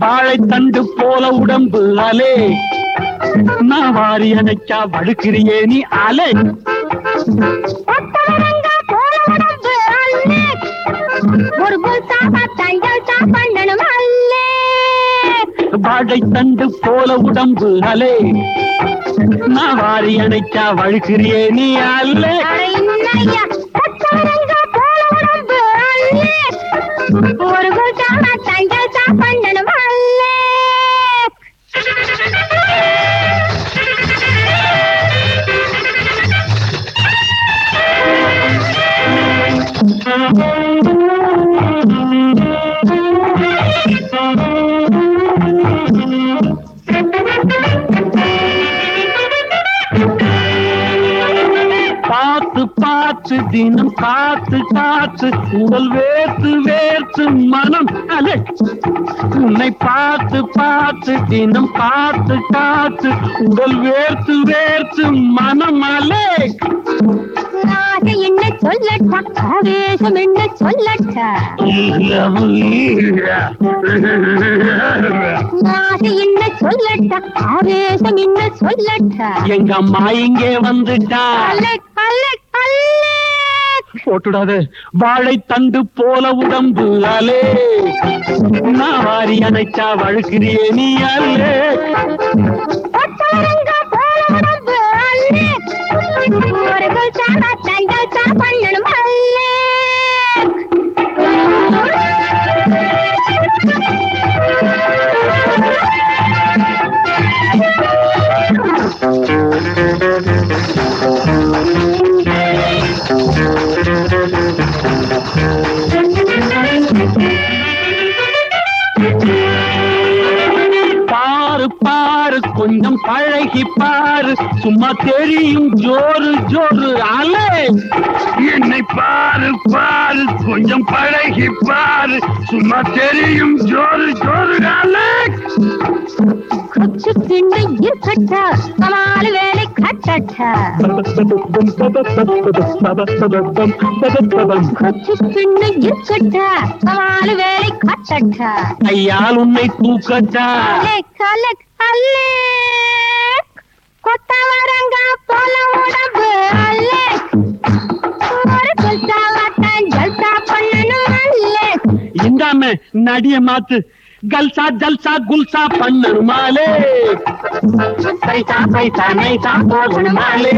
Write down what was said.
வாழைத்தண்டு போல உடம்பு அலே. நான் வாரி அணைச்சா வழுக்கிறியே நீ அலை. வாழை தண்டு போல உடம்பு அலே நான் வாரி அணைச்சா வழுக்கிறியே நீ அலே அல்லே. ஒரு Thank பத்தங்கள் பார்த்து பார்த்து தினம் காத்து காத்து உடல் வேர்த்து வேர்த்து மனம் அலை உன்னை பார்த்து பார்த்து தினம் காத்து காத்து உடல் வேர்த்து வேர்த்து மனம் அலை என்ன சொல்லட்டா? ஆவேசம் என்ன சொல்லட்டா? என்ன சொல்லட்டா? ஆவேசம் என்ன சொல்லட்டா? எங்க அம்மா இங்கே வந்துட்டா. அலெக் அலெக் போட்டுடாத. வாழை தண்டு போல உடம்பு அலே. நான் வாரி அணைச்சா வழுக்கிறியே நீ அலே. கொஞ்சம் பழகி பாரு சும்மா தெரியும் ஜோறு ஜோறு. அலே! என்னை பாரு பாரு கொஞ்சம் பழகி பாரு சும்மா தெரியும் ஜோறு ஜோறு. அலே! குச்சு கிண்டு இருக்கட்டா கமாலு வேலை கட்டட்டா. குச்சு கிண்டு இருக்கட்டா கமாலு வேலை கட்டட்டா. கையால் உன்னை தூக்கட்டா. அலெக் இந்தாம நடிய மாத்து. கல்சா ஜல்சா குல்சா பண்ணணுமாலே பைசா பைசா நைசா போகணுமாலே.